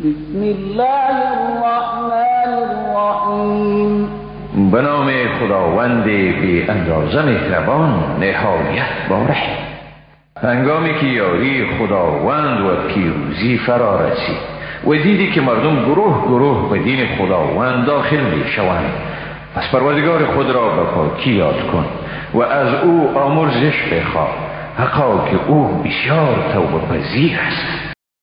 بسم الله الرحمن الرحیم. به نام خداوند بی اندازه مهربان نهایت باره هنگامی که یاری خداوند و پیروزی فرا رسید و دیدی که مردم گروه گروه به دین خداوند داخل می شوند پس پروردگار خود را به پاکی یاد کن و از او آمرزش بخواه. حقا که او بسیار توبه پذیر است.